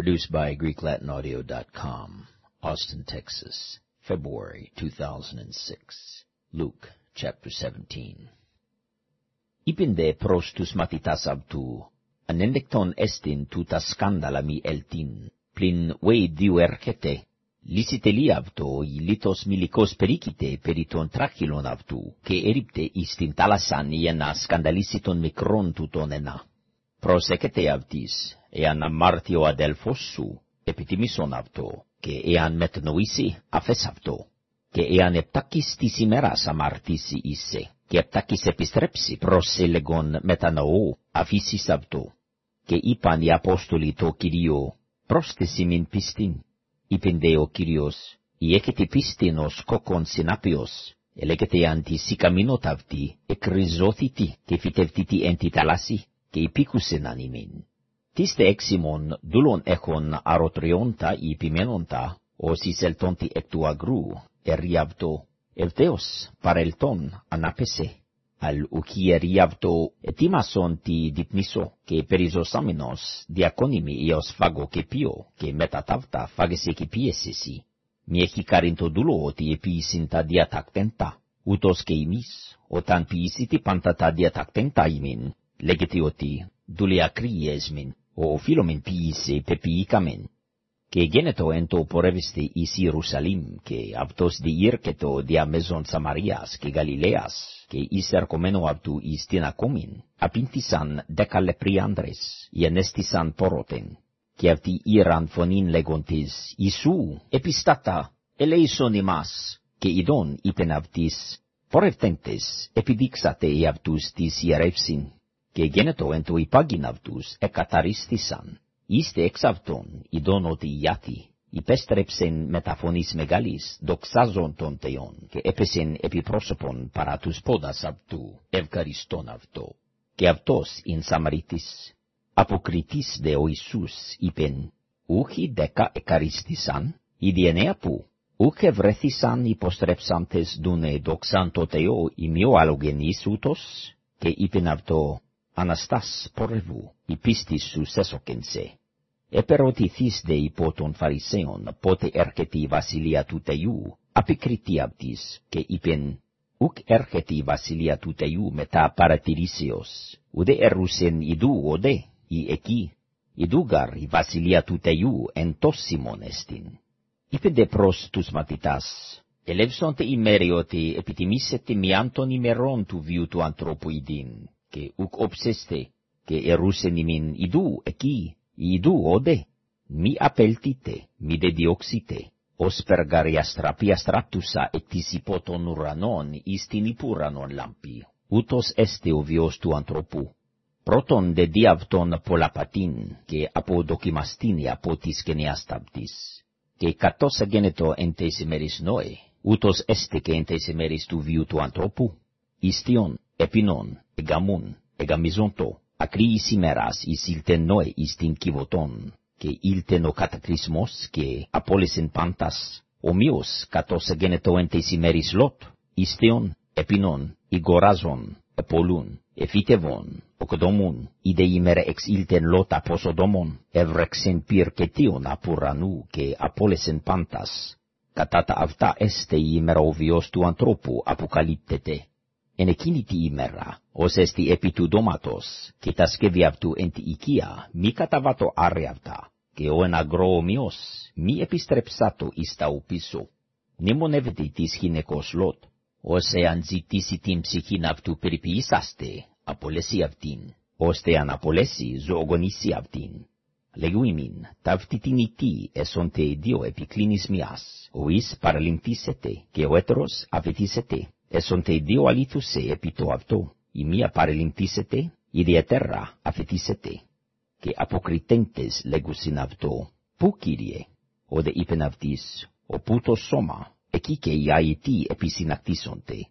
Produced by GreekLatinAudio.com, Austin, Texas, February 2006. Luke chapter 17. Ipinde pros tus matitas abtu, anendekton estin tuta skandala mi eltin, plin we diuerkete, lisiteli avto i litos milikos perikite periton trachilon avtu, ke eripte istin talasan iena skandalisiton mikron tuton ena. προσέκεται αυτής, εάν αμάρτει ο αδελφός σου, επιτιμήσον αυτό, και εάν μετνοήσει, αφές αυτό. Και εάν επτάκεις της ημέρας αμαρτήσει είσαι, και επτάκεις επιστρέψει προς έλεγον μετανοώ, αφήσεις αυτό. Και είπαν οι Απόστολοι το Κυρίο, πρόσθεση μην πίστην. Είπεν δε ο Κύριος, «Η έχετε πίστην ως κόκκον συνάπιος, ελέγεται αν εκριζώθητη και φυτευτήτη εν τη θαλάσση» και υπήκουσιν αν ημίν. Τίστε έξιμον δούλον έχον αρωτριόντα ή επιμένοντα, ως εις ελτόντι εκ του αγρού, εριαυτο, παρελτόν ανάπεσε, αλ ουκί εριαυτο ετίμασον τι διπνίσο και περιζωσάμινος διακόνιμη έως φάγω και πιο και μεταταύτα φάγεσαι και πίεσαι μη έχει καρήν το δούλο ότι επίησιν τα διατακτέντα, ούτως και ημείς, όταν ποιήσει τι πάντα τα διατακτέντα ημίν, irketo dia meson Samarias, que Galileas, que iser comeno aptu istina comin, apintisan decale priandres, ienestisan poroten, que apti iran fonin legontis, isu, epistata, eleison imas, que idon ipen aptis, porevtentes, epidixate iaptus tis ierepsin, και γένετο εν το υπάγειν αυτούς εκαταριστήσαν. Είστε εξ αυτών, ειδών ότι γιατί, υπέστρεψεν μεταφωνής μεγαλής, δοξάζον τον Θεόν, και έπεσεν επί πρόσωπον παρά τους πόδας αυτού, ευκαριστών αυτό. Και αυτός ειν Σαμαρίτης, αποκριτής δε ο Ιησούς, είπεν, ούχι δεκα εκαριστήσαν, ιδιαινέα που, ούχ ευρέθησαν υποστρέψαντες δούνε δοξάν το Θεό ημιοαλογενής ούτως, και είπεν αυτό, Αναστάς πορευού, η πίστης σου σέσοκενσε. Επερωτηθείς δε υπό των Φαρισαίων, πότε έρχεται η βασιλεία του Θεού, απικριτή αυτής, και είπεν, ουκ έρχεται η βασιλεία του Θεού μετά παρατηρήσεως, ουδέ ερούσεν ιδού οδέ, ή εκεί, ιδούγαρ η βασιλεία του Θεού εν τόσιμον εστιν. Είπε δε προς τους μαθητάς, ελεύσονται ημέρη ότι επιτιμήσετε μιαν των ημερών του βίου του ανθρώπου ειδήν, και ουκ οψέστε, και ερούσε νημίν ιδού εκεί, ιδού όδε, μη απέλτητε, μη δε διώξητε, ως περγαρι αστραπή αστράπτουσα ετις ουρανών εις την υπούρανον λάμπη, ούτως έστε ο βιός του ανθρώπου. Πρώτον δε διαυτον πολλαπατήν, και από δοκιμαστήν από της γενιάσταπτης, και κατός αγένετο εν τέσι μέρης νόε, ούτως έστε και εν του βιού του επινών, εγκαμούν, εγκαμιζόντο, ακρίης ημέρας η ήλτεν νόε εις την κυβωτών, και ήλτεν ο κατακρισμός και απόλυσιν πάντας, ομοίως κατός εγένετο εν τες ημέρης λότ, εις θεόν, επινών, ηγοράζον, επολούν, εφύτευον, οκδόμουν, ήδε ημέρα εξ ήλτεν λότ από σοδόμον, εύρεξεν πυρ και τίον από ρανού και απόλυσιν πάντας. Κατά τα αυτά έστε η ημέρα ο βιός του ανθρώπου αποκαλύπτεται. En εκείνη τη ημέρα, ως εστί επί του και τα σκεύη αυτού εν τη μη καταβάτο άρε και ο ένα γρό μη επιστρέψατο ιστα εις τα ουπίσω. Νημονεύεται της γυναικός Λότ, ως εάν ζητήσει την ψυχήν αυτού περιποιήσαστε, απολέσει αυτήν, ώστε αν απολέσει, ζωογονήσει αυτήν. Λέγου ημίν, ταύτη την ητή εσόντε δύο επικλίνης μιας, ο εις και ο έτρος εσοντε τε αλήθου σε επί το αυτό, η μία παρελυμπτήσετε, η διατέρα αφητήσετε. Και αποκριτέντε λέγουσιν αυτό, πού κύριε, ο δε είπεν ο πού σώμα, εκεί και οι αιτοί επί συνακτήσονται.